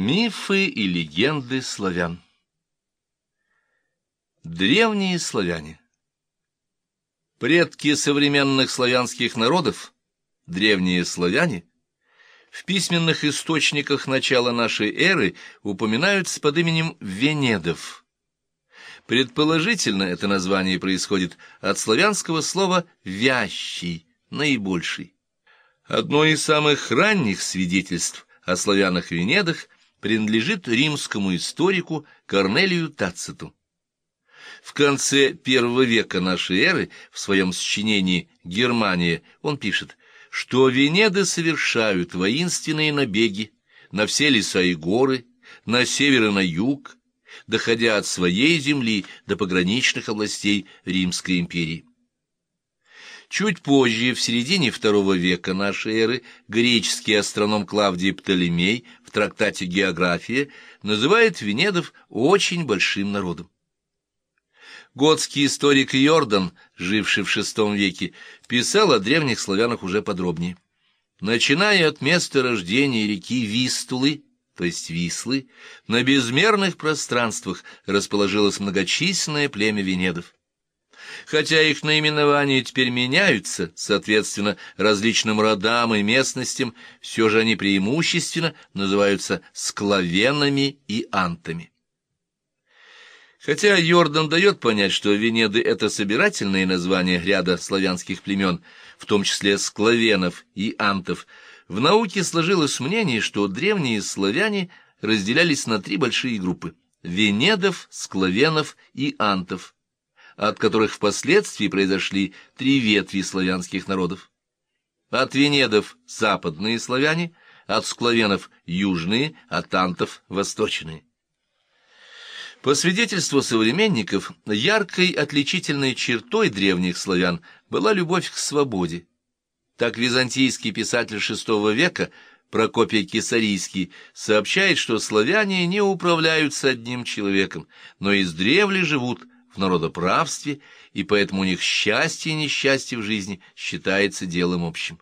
Мифы и легенды славян Древние славяне Предки современных славянских народов, древние славяне, в письменных источниках начала нашей эры упоминаются под именем Венедов. Предположительно, это название происходит от славянского слова «вящий», наибольший. Одно из самых ранних свидетельств о славянах-венедах принадлежит римскому историку Корнелию Тациту. В конце первого века нашей эры в своем сочинении «Германия» он пишет, что Венеды совершают воинственные набеги на все леса и горы, на север и на юг, доходя от своей земли до пограничных областей Римской империи. Чуть позже, в середине второго века нашей эры, греческий астроном Клавдий Птолемей в трактате «География» называет венедов очень большим народом. Готский историк Йордан, живший в VI веке, писал о древних славянах уже подробнее. Начиная от места рождения реки Вистулы, то есть Вислы, на безмерных пространствах расположилось многочисленное племя венедов. Хотя их наименования теперь меняются, соответственно, различным родам и местностям, все же они преимущественно называются склавенами и антами. Хотя Йордан дает понять, что Венеды — это собирательные названия ряда славянских племен, в том числе склавенов и антов, в науке сложилось мнение, что древние славяне разделялись на три большие группы — венедов, склавенов и антов — от которых впоследствии произошли три ветви славянских народов. От венедов – западные славяне, от склавенов – южные, от антов – восточные. По свидетельству современников, яркой отличительной чертой древних славян была любовь к свободе. Так византийский писатель VI века Прокопий Кесарийский сообщает, что славяне не управляются одним человеком, но издревле живут – народоправстве, и поэтому у них счастье и несчастье в жизни считается делом общим.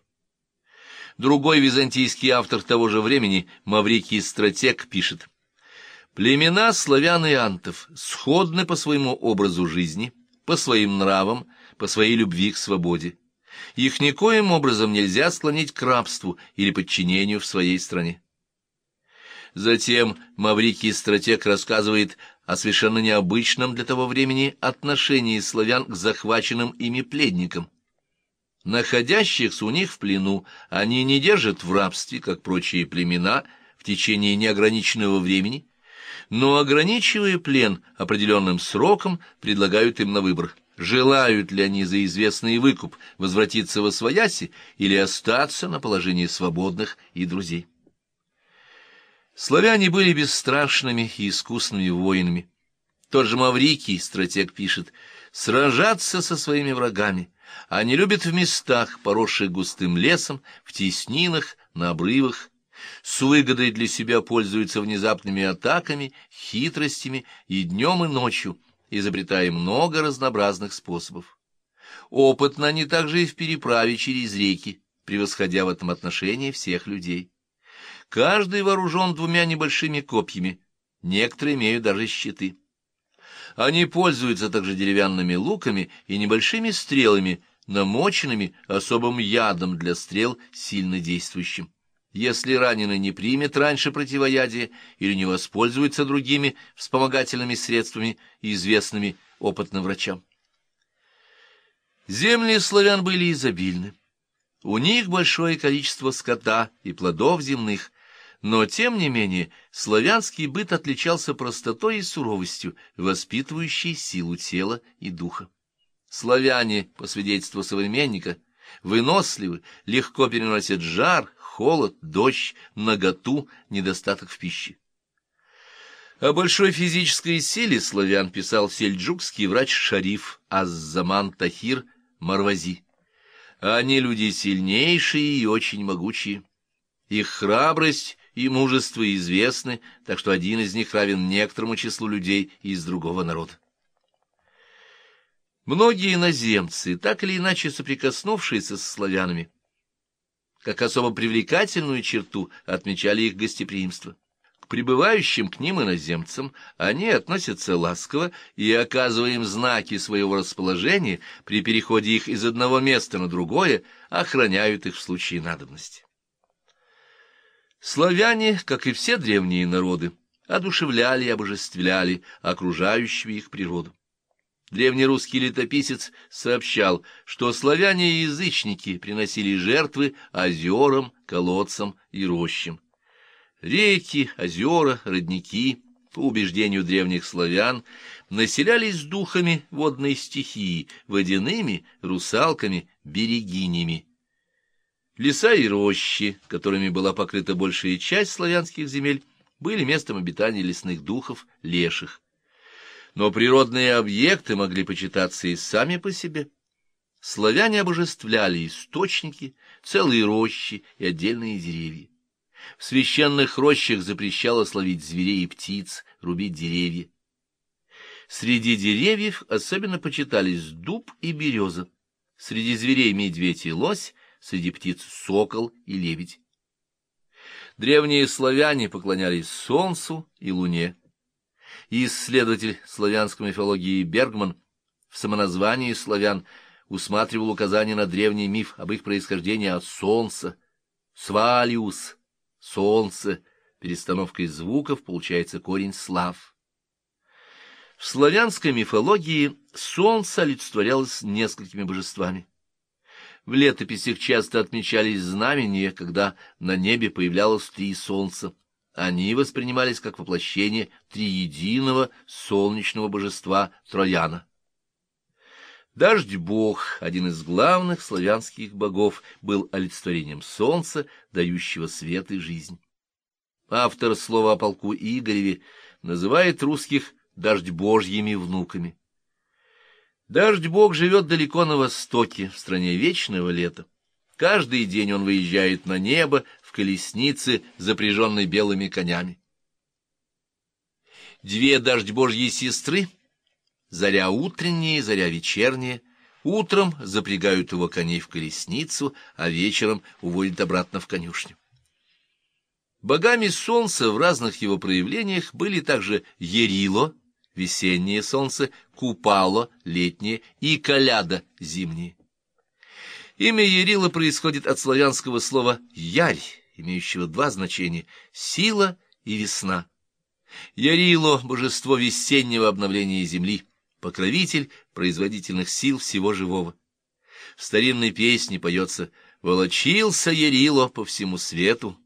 Другой византийский автор того же времени, Маврикий Стратег, пишет, «Племена славян и антов сходны по своему образу жизни, по своим нравам, по своей любви к свободе. Их никоим образом нельзя склонить к рабству или подчинению в своей стране. Затем Маврикий Стратег рассказывает о совершенно необычном для того времени отношении славян к захваченным ими пленникам. Находящихся у них в плену они не держат в рабстве, как прочие племена, в течение неограниченного времени, но, ограничивая плен определенным сроком, предлагают им на выбор, желают ли они за известный выкуп возвратиться во свояси или остаться на положении свободных и друзей. Славяне были бесстрашными и искусными воинами. Тот же Маврикий, стратег, пишет, «Сражаться со своими врагами. Они любят в местах, поросших густым лесом, в теснинах, на обрывах. С выгодой для себя пользуются внезапными атаками, хитростями и днем, и ночью, изобретая много разнообразных способов. Опытно они также и в переправе через реки, превосходя в этом отношении всех людей. Каждый вооружен двумя небольшими копьями, некоторые имеют даже щиты. Они пользуются также деревянными луками и небольшими стрелами, намоченными особым ядом для стрел, сильно действующим. Если раненый не примет раньше противоядия или не воспользуется другими вспомогательными средствами, известными опытным врачам. Земли славян были изобильны. У них большое количество скота и плодов земных, но, тем не менее, славянский быт отличался простотой и суровостью, воспитывающей силу тела и духа. Славяне, по свидетельству современника, выносливы, легко переносят жар, холод, дождь, наготу, недостаток в пище. О большой физической силе славян писал сельджукский врач-шариф Аззаман Тахир Марвази. Они люди сильнейшие и очень могучие. Их храбрость и мужество известны, так что один из них равен некоторому числу людей из другого народа. Многие иноземцы, так или иначе соприкоснувшиеся со славянами, как особо привлекательную черту отмечали их гостеприимство. К прибывающим к ним иноземцам они относятся ласково и, оказывая знаки своего расположения, при переходе их из одного места на другое, охраняют их в случае надобности. Славяне, как и все древние народы, одушевляли и обожествляли окружающую их природу. Древнерусский летописец сообщал, что славяне и язычники приносили жертвы озерам, колодцам и рощам. Реки, озера, родники, по убеждению древних славян, населялись духами водной стихии, водяными, русалками, берегинями. Леса и рощи, которыми была покрыта большая часть славянских земель, были местом обитания лесных духов, леших. Но природные объекты могли почитаться и сами по себе. Славяне обожествляли источники, целые рощи и отдельные деревья. В священных рощах запрещалось ловить зверей и птиц, рубить деревья. Среди деревьев особенно почитались дуб и береза. Среди зверей медведь и лось, среди птиц сокол и лебедь. Древние славяне поклонялись солнцу и луне. исследователь славянской мифологии Бергман в самоназвании славян усматривал указания на древний миф об их происхождении от солнца. Свалиус — солнце, перестановкой звуков получается корень слав. В славянской мифологии солнце олицетворялось несколькими божествами. В летописях часто отмечались знамения, когда на небе появлялось три солнца. Они воспринимались как воплощение триединого солнечного божества Трояна. Дождь-бог, один из главных славянских богов, был олицетворением солнца, дающего свет и жизнь. Автор слова о полку Игореве называет русских дождь-божьими внуками. Дождь-бог живет далеко на востоке, в стране вечного лета. Каждый день он выезжает на небо в колеснице, запряженной белыми конями. Две дождь-божьи сестры, заря утренняя и заря вечерняя, утром запрягают его коней в колесницу, а вечером уводят обратно в конюшню. Богами солнца в разных его проявлениях были также Ерило, весеннее солнце, Купало, летнее, и Коляда, зимнее. Имя Ярила происходит от славянского слова «ярь», имеющего два значения — «сила» и «весна». Ярило — божество весеннего обновления земли, покровитель производительных сил всего живого. В старинной песне поется «Волочился Ярило по всему свету,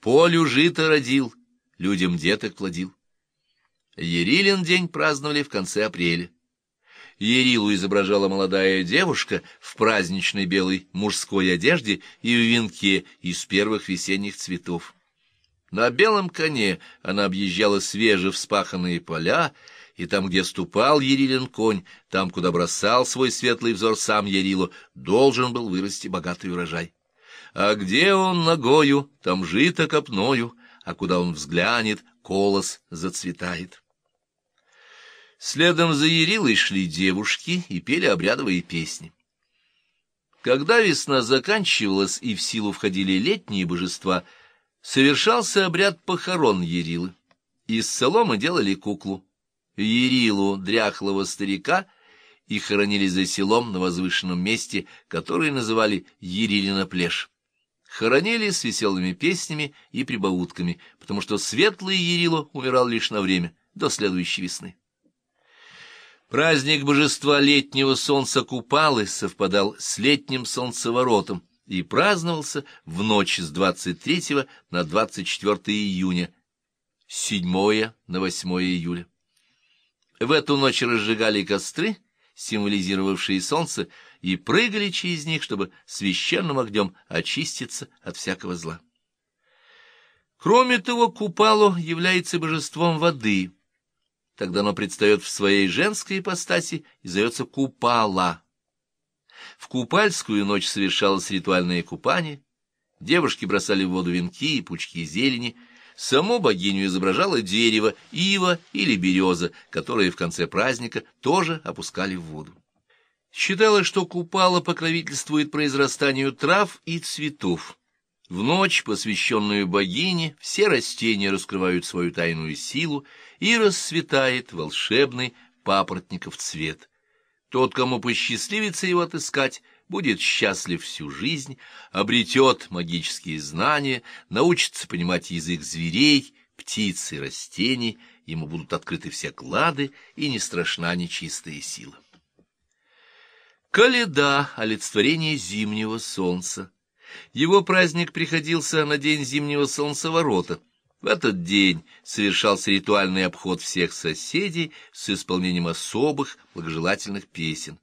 полю жито родил, людям деток плодил». Ерилин день праздновали в конце апреля. Ерилу изображала молодая девушка в праздничной белой мужской одежде и в венке из первых весенних цветов. На белом коне она объезжала свежевспаханные поля, и там, где ступал Ерилин конь, там, куда бросал свой светлый взор сам Ерилу, должен был вырасти богатый урожай. А где он ногою, там жито копною, а куда он взглянет, колос зацветает. Следом за Ярилой шли девушки и пели обрядовые песни. Когда весна заканчивалась и в силу входили летние божества, совершался обряд похорон Ярилы. Из соломы делали куклу. Ярилу, дряхлого старика, и хоронили за селом на возвышенном месте, которое называли Ярилина плешь. Хоронили с веселыми песнями и прибаутками, потому что светлый Ярило умирал лишь на время, до следующей весны. Праздник божества летнего солнца Купалы совпадал с летним солнцеворотом и праздновался в ночь с 23 на 24 июня, 7 на 8 июля. В эту ночь разжигали костры, символизировавшие солнце, и прыгали через них, чтобы священным огнем очиститься от всякого зла. Кроме того, Купало является божеством воды — Тогда оно предстает в своей женской ипостаси и зовется Купала. В купальскую ночь совершалось ритуальное купание, девушки бросали в воду венки и пучки зелени, саму богиню изображало дерево, ива или береза, которые в конце праздника тоже опускали в воду. Считалось, что купала покровительствует произрастанию трав и цветов, В ночь, посвященную богине, все растения раскрывают свою тайную силу, и расцветает волшебный папоротников цвет. Тот, кому посчастливится его отыскать, будет счастлив всю жизнь, обретет магические знания, научится понимать язык зверей, птиц и растений, ему будут открыты все клады, и не страшна нечистая сила. Каледа — олицетворение зимнего солнца. Его праздник приходился на день зимнего солнцеворота. В этот день совершался ритуальный обход всех соседей с исполнением особых благожелательных песен.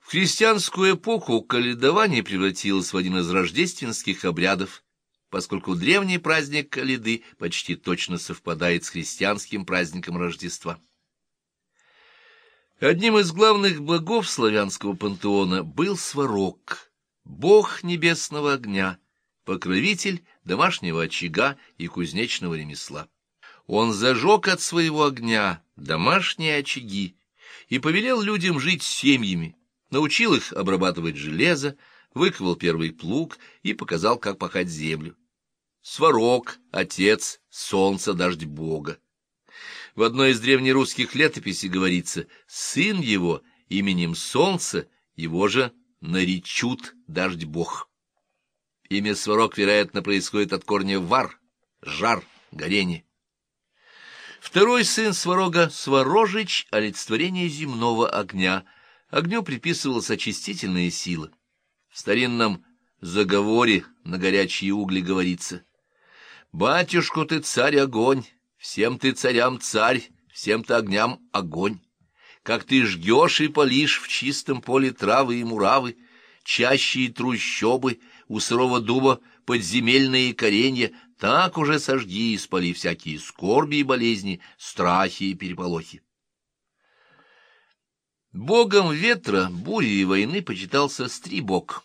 В христианскую эпоху каледование превратилось в один из рождественских обрядов, поскольку древний праздник Каледы почти точно совпадает с христианским праздником Рождества. Одним из главных богов славянского пантеона был Сварог, бог небесного огня, покровитель домашнего очага и кузнечного ремесла. Он зажег от своего огня домашние очаги и повелел людям жить семьями, научил их обрабатывать железо, выковал первый плуг и показал, как пахать землю. Сварог, отец, солнце, дождь бога. В одной из древнерусских летописей говорится «сын его именем солнца, его же наречут дождь бог». Имя Сварог, вероятно, происходит от корня «вар», «жар», «горение». Второй сын Сварога — Сварожич, олицетворение земного огня — Огню приписывалась очистительная сила. В старинном заговоре на горячие угли говорится «Батюшку ты царь огонь, всем ты царям царь, всем ты огням огонь. Как ты жгешь и полишь в чистом поле травы и муравы, чаще и трущобы, у сырого дуба подземельные коренья, так уже сожги и спали всякие скорби и болезни, страхи и переполохи. Богом ветра, бури и войны почитался Стрибок.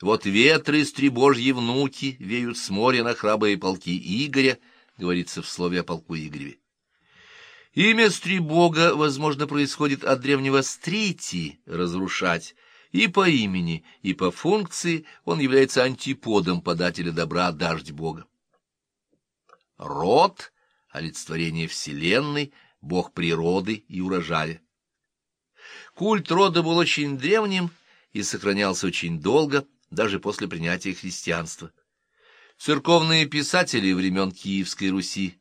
Вот ветры стрибожьи внуки веют с моря на храбрые полки Игоря, говорится в слове о полку Игореве. Имя Стрибога, возможно, происходит от древнего «стрити» — «разрушать», и по имени, и по функции он является антиподом подателя добра дождь Бога. Род — олицетворение Вселенной, бог природы и урожая. Культ рода был очень древним и сохранялся очень долго, даже после принятия христианства. Церковные писатели времен Киевской Руси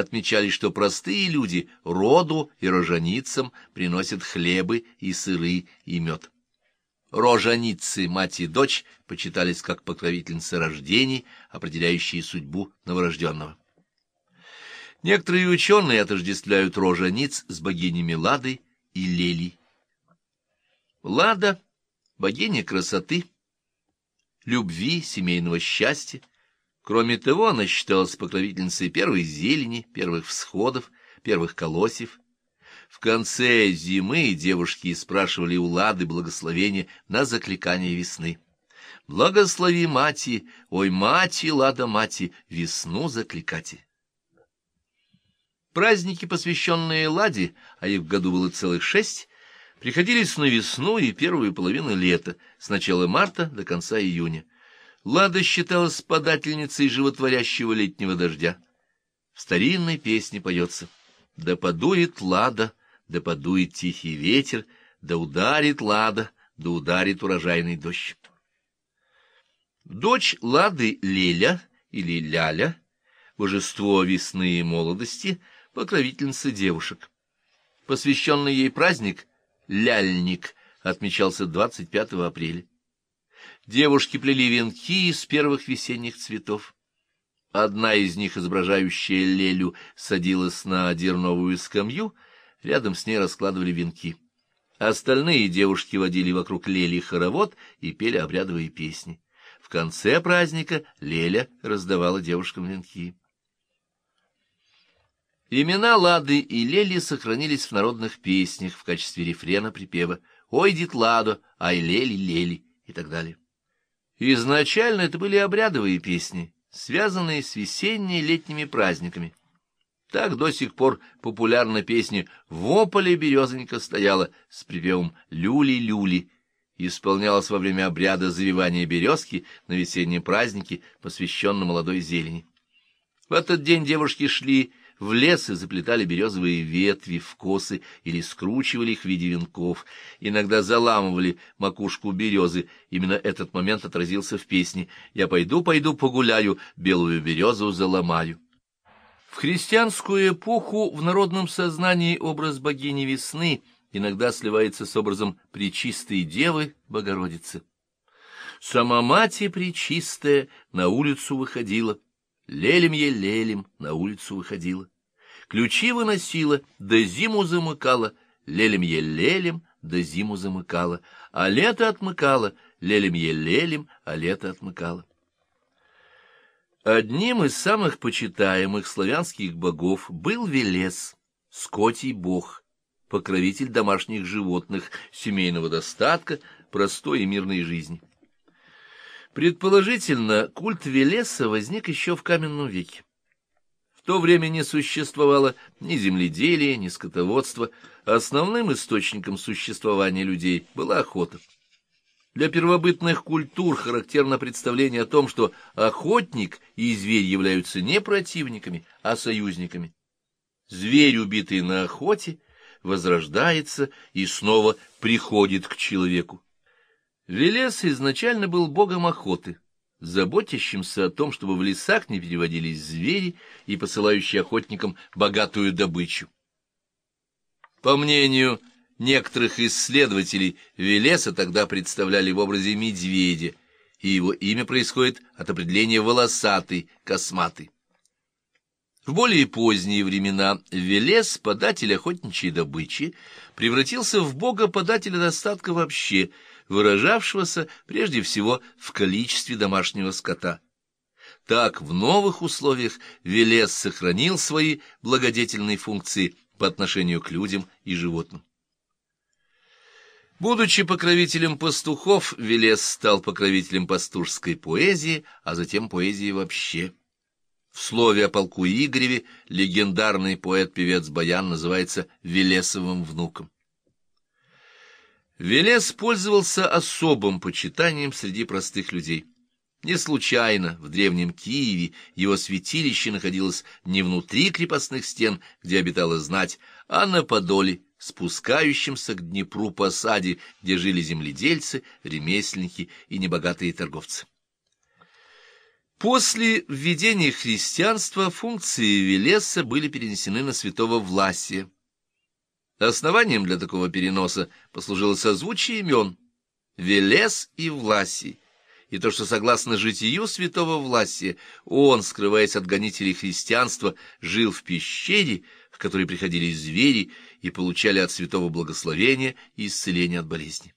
отмечали, что простые люди роду и рожаницам приносят хлебы и сыры и мед. Рожаницы, мать и дочь, почитались как покровительницы рождений, определяющие судьбу новорожденного. Некоторые ученые отождествляют рожаниц с богинями Ладой и Лелей. Лада — богиня красоты, любви, семейного счастья. Кроме того, она считалась покровительницей первой зелени, первых всходов, первых колосьев. В конце зимы девушки спрашивали у Лады благословения на закликание весны. «Благослови, мати, ой, мати, Лада, мати, весну закликати». Праздники, посвященные Ладе, а их в году было целых шесть, приходились на весну и первую половину лета, с начала марта до конца июня. Лада считалась подательницей животворящего летнего дождя. В старинной песне поется «Да подует Лада, да подует тихий ветер, да ударит Лада, да ударит урожайный дождь». Дочь Лады Леля или Ляля, божество весны и молодости, покровительница девушек. Посвященный ей праздник — ляльник отмечался 25 апреля. Девушки плели венки из первых весенних цветов. Одна из них, изображающая Лелю, садилась на дерновую скамью, рядом с ней раскладывали венки. Остальные девушки водили вокруг Лели хоровод и пели обрядовые песни. В конце праздника Леля раздавала девушкам венки. Имена Лады и Лели сохранились в народных песнях в качестве рефрена припева «Ой, дит Ладо, ай, Лели, Лели» и так далее. Изначально это были обрядовые песни, связанные с весенне-летними праздниками. Так до сих пор популярна песня «В ополе березонька стояла» с припевом «Люли-люли». исполнялось во время обряда завивания березки на весеннем празднике, посвященном молодой зелени. В этот день девушки шли в лес и заплетали березовые ветви в косы или скручивали их в виде венков, иногда заламывали макушку березы. Именно этот момент отразился в песне «Я пойду, пойду погуляю, белую березу заломаю». В христианскую эпоху в народном сознании образ богини весны иногда сливается с образом Пречистой Девы Богородицы. Сама мать Пречистая на улицу выходила, Лелем е лелем на улицу выходила. Ключи выносила, да зиму замыкала, лелем е лелем, да зиму замыкала, а лето отмыкала, лелем е лелем, а лето отмыкала. Одним из самых почитаемых славянских богов был Велес, скотий бог, покровитель домашних животных, семейного достатка, простой и мирной жизни. Предположительно, культ Велеса возник еще в каменном веке. В то время не существовало ни земледелия, ни скотоводства, основным источником существования людей была охота. Для первобытных культур характерно представление о том, что охотник и зверь являются не противниками, а союзниками. Зверь, убитый на охоте, возрождается и снова приходит к человеку. Велес изначально был богом охоты, заботящимся о том, чтобы в лесах не переводились звери и посылающий охотникам богатую добычу. По мнению некоторых исследователей, Велеса тогда представляли в образе медведя, и его имя происходит от определения «волосатый», «косматый». В более поздние времена Велес, податель охотничьей добычи, превратился в бога-подателя достатка вообще – выражавшегося прежде всего в количестве домашнего скота. Так в новых условиях Велес сохранил свои благодетельные функции по отношению к людям и животным. Будучи покровителем пастухов, Велес стал покровителем пастушской поэзии, а затем поэзии вообще. В слове о полку Игореве легендарный поэт-певец Баян называется Велесовым внуком. Велес пользовался особым почитанием среди простых людей. Не случайно в древнем Киеве его святилище находилось не внутри крепостных стен, где обитала знать, а на Подоле, спускающемся к Днепру посаде, где жили земледельцы, ремесленники и небогатые торговцы. После введения христианства функции Велеса были перенесены на святого Власия. Основанием для такого переноса послужило созвучие имен Велес и Власий, и то, что, согласно житию святого Власия, он, скрываясь от гонителей христианства, жил в пещере, в которой приходили звери и получали от святого благословения и исцеления от болезни.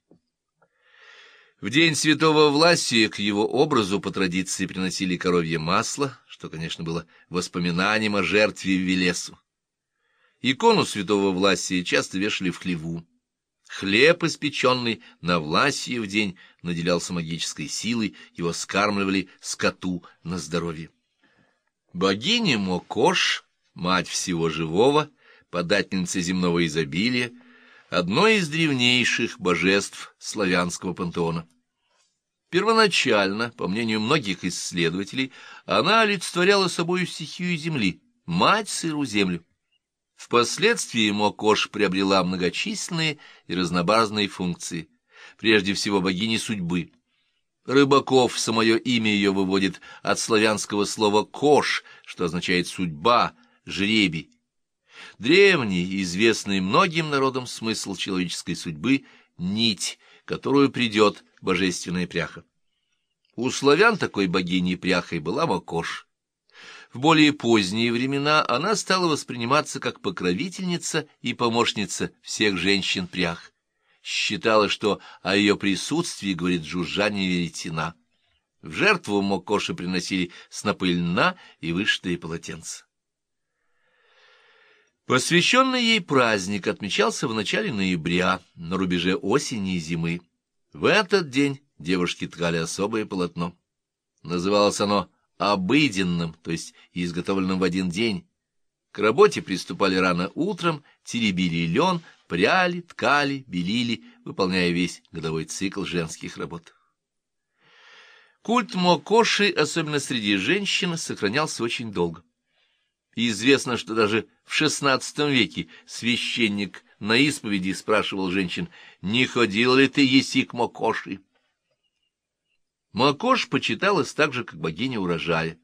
В день святого Власия к его образу по традиции приносили коровье масло, что, конечно, было воспоминанием о жертве Велесу. Икону святого Власия часто вешали в хлеву. Хлеб, испеченный на Власие в день, наделялся магической силой, его скармливали скоту на здоровье. Богиня Мокош, мать всего живого, подательница земного изобилия, одно из древнейших божеств славянского пантеона. Первоначально, по мнению многих исследователей, она олицетворяла собою стихию земли, мать сыру землю. Впоследствии Мокош приобрела многочисленные и разнообразные функции, прежде всего богини судьбы. Рыбаков самое имя ее выводит от славянского слова «кош», что означает «судьба», «жребий». Древний, известный многим народам смысл человеческой судьбы — нить, которую придет божественная пряха. У славян такой богиней пряхой была Мокош. В более поздние времена она стала восприниматься как покровительница и помощница всех женщин-прях. Считала, что о ее присутствии говорит жужжание веретена. В жертву Мокоши приносили снопы льна и вышитые полотенца. Посвященный ей праздник отмечался в начале ноября, на рубеже осени и зимы. В этот день девушки ткали особое полотно. Называлось оно обыденным, то есть изготовленным в один день. К работе приступали рано утром, теребили лен, пряли, ткали, белили, выполняя весь годовой цикл женских работ. Культ Мокоши, особенно среди женщин, сохранялся очень долго. И известно, что даже в XVI веке священник на исповеди спрашивал женщин, не ходил ли ты еси к Мокоши? Макош почиталась так же, как богиня урожая.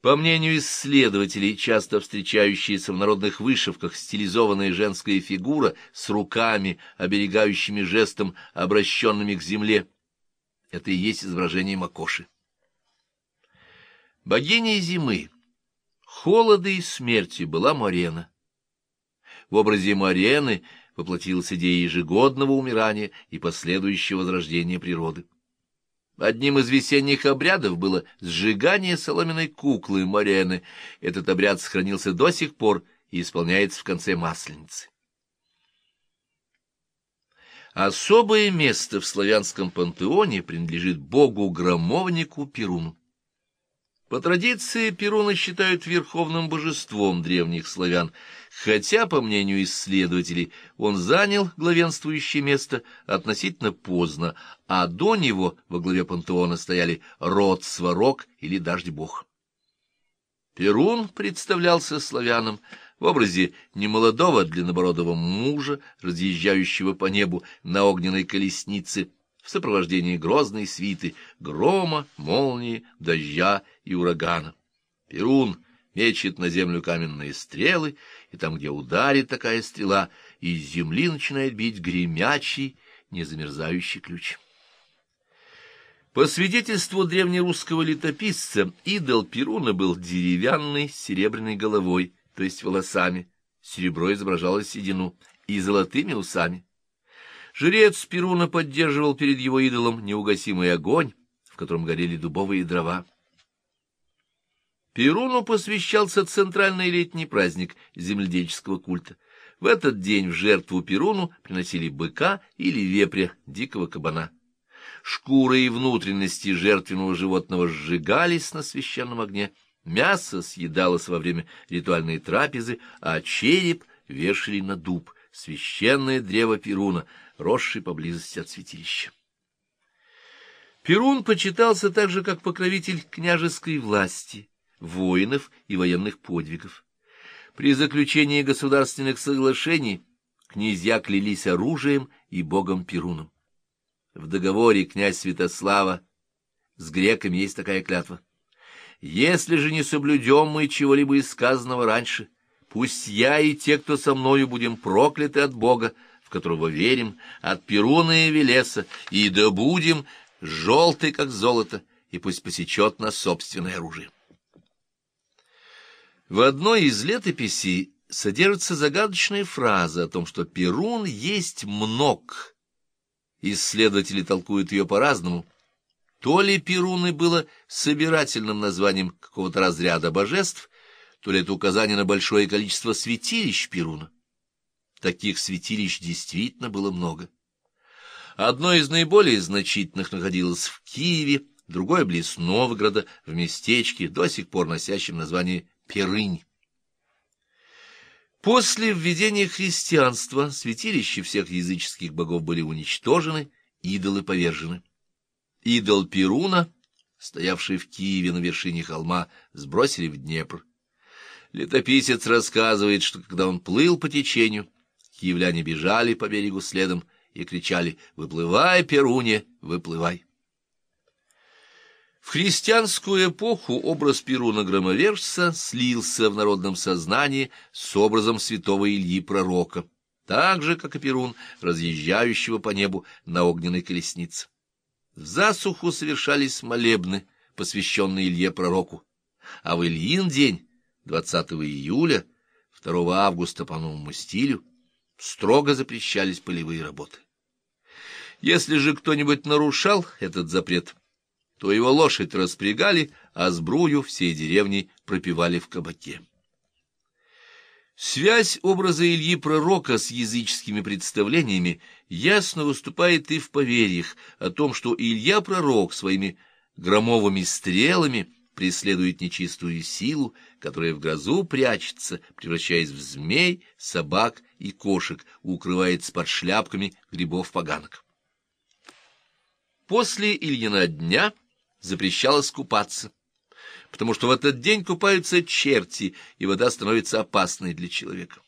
По мнению исследователей, часто встречающаяся в народных вышивках стилизованная женская фигура с руками, оберегающими жестом, обращенными к земле, это и есть изображение Макоши. Богиней зимы, холода и смерти была Марена. В образе Марены воплотилась идея ежегодного умирания и последующего возрождения природы. Одним из весенних обрядов было сжигание соломенной куклы Марены. Этот обряд сохранился до сих пор и исполняется в конце Масленицы. Особое место в славянском пантеоне принадлежит богу-громовнику Перуну. По традиции Перуна считают верховным божеством древних славян, хотя, по мнению исследователей, он занял главенствующее место относительно поздно, а до него во главе пантеона стояли род Сварог или Дождь-бог. Перун представлялся славянам в образе немолодого длиннобородого мужа, разъезжающего по небу на огненной колеснице, в сопровождении грозной свиты, грома, молнии, дождя и урагана. Перун мечет на землю каменные стрелы, и там, где ударит такая стрела, из земли начинает бить гремячий, незамерзающий ключ. По свидетельству древнерусского летописца, идол Перуна был деревянный, с серебряной головой, то есть волосами, серебро изображало седину, и золотыми усами. Жрец Перуна поддерживал перед его идолом неугасимый огонь, в котором горели дубовые дрова. Перуну посвящался центральный летний праздник земледельческого культа. В этот день в жертву Перуну приносили быка или вепря, дикого кабана. Шкуры и внутренности жертвенного животного сжигались на священном огне, Мясо съедалось во время ритуальной трапезы, а череп вешали на дуб, священное древо Перуна, росший поблизости от святилища. Перун почитался также как покровитель княжеской власти, воинов и военных подвигов. При заключении государственных соглашений князья клялись оружием и богом Перуном. В договоре князь Святослава с греками есть такая клятва. Если же не соблюдем мы чего-либо из сказанного раньше, пусть я и те, кто со мною, будем прокляты от Бога, которого верим, от Перуна и Велеса, и добудем желтый, как золото, и пусть посечет нас собственное оружие. В одной из летописей содержится загадочная фраза о том, что Перун есть мног. Исследователи толкуют ее по-разному, то ли Перуны было собирательным названием какого-то разряда божеств, то ли это указание на большое количество святилищ Перуна. Таких святилищ действительно было много. Одно из наиболее значительных находилось в Киеве, другое — близ Новгорода, в местечке, до сих пор носящем название Перынь. После введения христианства святилища всех языческих богов были уничтожены, идолы повержены. Идол Перуна, стоявший в Киеве на вершине холма, сбросили в Днепр. Летописец рассказывает, что когда он плыл по течению, киевляне бежали по берегу следом и кричали «Выплывай, Перуне, выплывай!». В христианскую эпоху образ Перуна-громовержца слился в народном сознании с образом святого Ильи Пророка, так же, как и Перун, разъезжающего по небу на огненной колеснице. В засуху совершались молебны, посвященные Илье Пророку, а в Ильин день, 20 июля, 2 августа по новому стилю, строго запрещались полевые работы. Если же кто-нибудь нарушал этот запрет, то его лошадь распрягали, а сбрую всей деревни пропивали в кабаке. Связь образа Ильи Пророка с языческими представлениями ясно выступает и в поверьях о том, что Илья Пророк своими громовыми стрелами преследует нечистую силу, которая в грозу прячется, превращаясь в змей, собак и кошек, укрывается под шляпками грибов-поганок. После Ильина дня запрещалось купаться, потому что в этот день купаются черти, и вода становится опасной для человека.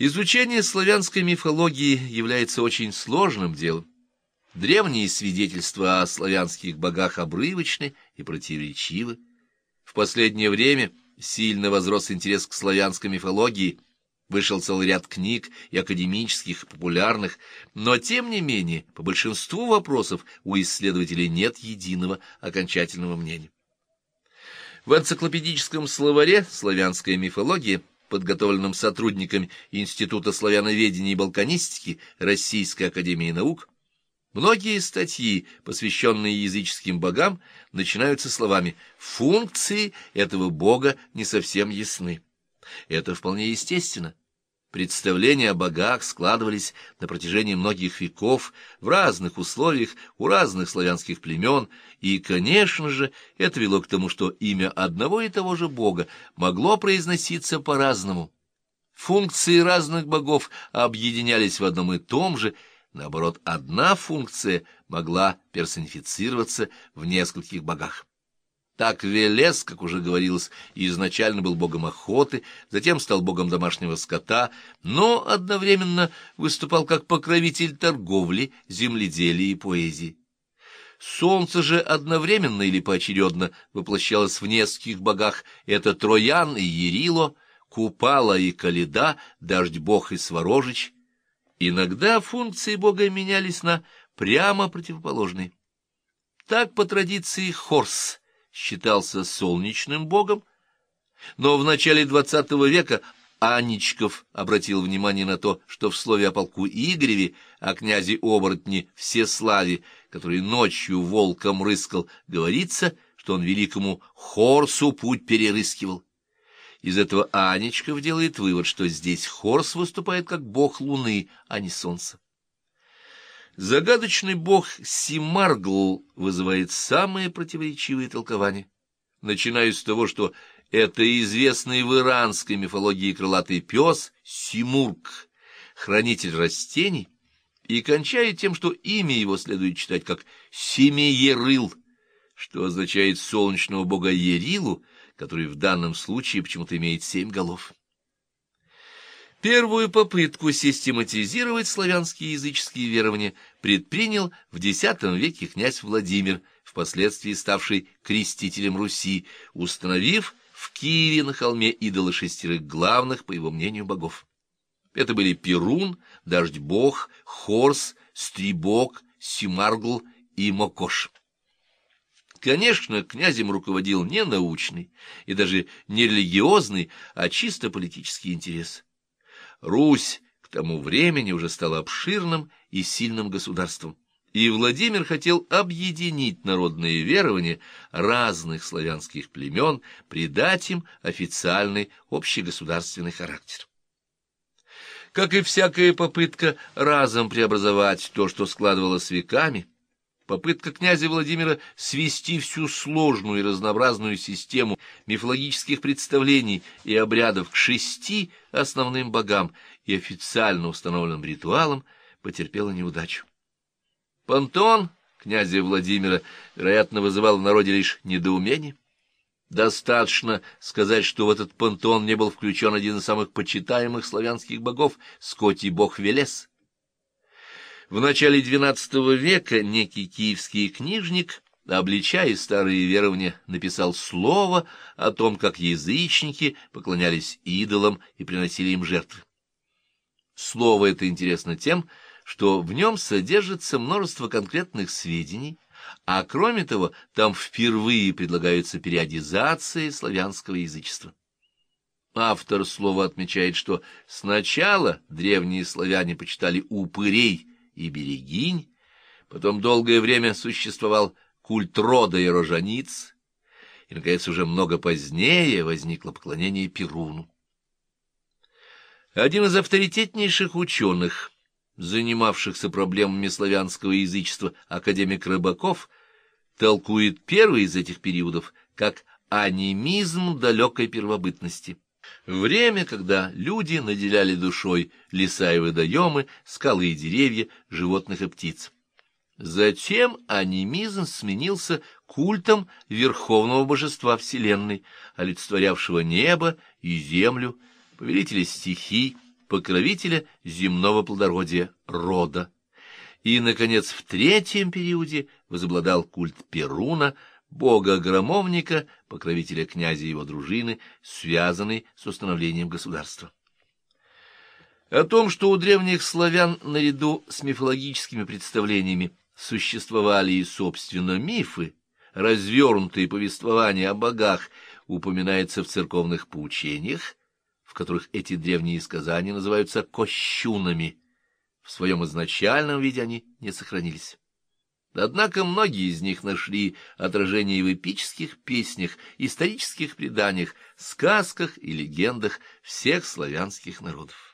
Изучение славянской мифологии является очень сложным делом. Древние свидетельства о славянских богах обрывочны и противоречивы. В последнее время сильно возрос интерес к славянской мифологии, вышел целый ряд книг и академических, и популярных, но, тем не менее, по большинству вопросов у исследователей нет единого окончательного мнения. В энциклопедическом словаре «Славянская мифология» подготовленном сотрудниками Института славяноведения и балканистики Российской академии наук, многие статьи, посвященные языческим богам, начинаются словами «функции этого бога не совсем ясны». Это вполне естественно. Представления о богах складывались на протяжении многих веков в разных условиях у разных славянских племен, и, конечно же, это вело к тому, что имя одного и того же бога могло произноситься по-разному. Функции разных богов объединялись в одном и том же, наоборот, одна функция могла персонифицироваться в нескольких богах. Так Велес, как уже говорилось, изначально был богом охоты, затем стал богом домашнего скота, но одновременно выступал как покровитель торговли, земледелия и поэзии. Солнце же одновременно или поочередно воплощалось в нескольких богах. Это Троян и Ерило, Купала и Каледа, Дождь-бог и Сворожич. Иногда функции бога менялись на прямо противоположные. Так по традиции Хорс — считался солнечным богом, но в начале XX века Аничков обратил внимание на то, что в слове о полку Игореве, о князе-оборотне Всеславе, который ночью волком рыскал, говорится, что он великому Хорсу путь перерыскивал. Из этого Аничков делает вывод, что здесь Хорс выступает как бог луны, а не солнца. Загадочный бог Симаргл вызывает самые противоречивые толкования, начиная с того, что это известный в иранской мифологии крылатый пес Симург, хранитель растений, и кончая тем, что имя его следует читать как Семиерыл, что означает солнечного бога Ерилу, который в данном случае почему-то имеет семь голов. Первую попытку систематизировать славянские языческие верования предпринял в X веке князь Владимир, впоследствии ставший крестителем Руси, установив в Киеве на холме идолы шестерых главных, по его мнению, богов. Это были Перун, Дождь-бог, Хорс, Стрибок, Симаргл и Мокош. Конечно, князем руководил не научный и даже не религиозный, а чисто политический интерес. Русь к тому времени уже стала обширным и сильным государством, и Владимир хотел объединить народные верования разных славянских племен, придать им официальный общегосударственный характер. Как и всякая попытка разом преобразовать то, что складывалось веками, Попытка князя Владимира свести всю сложную и разнообразную систему мифологических представлений и обрядов к шести основным богам и официально установленным ритуалам потерпела неудачу. Пантон князя Владимира, вероятно, вызывал в народе лишь недоумение. Достаточно сказать, что в этот пантеон не был включен один из самых почитаемых славянских богов — скотий бог Велес. В начале XII века некий киевский книжник, обличая старые верования, написал слово о том, как язычники поклонялись идолам и приносили им жертвы. Слово это интересно тем, что в нем содержится множество конкретных сведений, а кроме того, там впервые предлагаются периодизации славянского язычества. Автор слова отмечает, что сначала древние славяне почитали упырей и берегинь, потом долгое время существовал культ рода и рожениц, и, наконец, уже много позднее возникло поклонение Перуну. Один из авторитетнейших ученых, занимавшихся проблемами славянского язычества, академик Рыбаков, толкует первый из этих периодов как анимизм далекой первобытности. Время, когда люди наделяли душой леса и водоемы, скалы и деревья, животных и птиц. Затем анимизм сменился культом верховного божества Вселенной, олицетворявшего небо и землю, повелителя стихий, покровителя земного плодородия рода. И, наконец, в третьем периоде возобладал культ Перуна, бога-громовника, покровителя князя и его дружины, связанный с установлением государства. О том, что у древних славян наряду с мифологическими представлениями существовали и, собственно, мифы, развернутые повествования о богах, упоминается в церковных поучениях, в которых эти древние сказания называются «кощунами». В своем изначальном виде они не сохранились. Однако многие из них нашли отражение в эпических песнях, исторических преданиях, сказках и легендах всех славянских народов.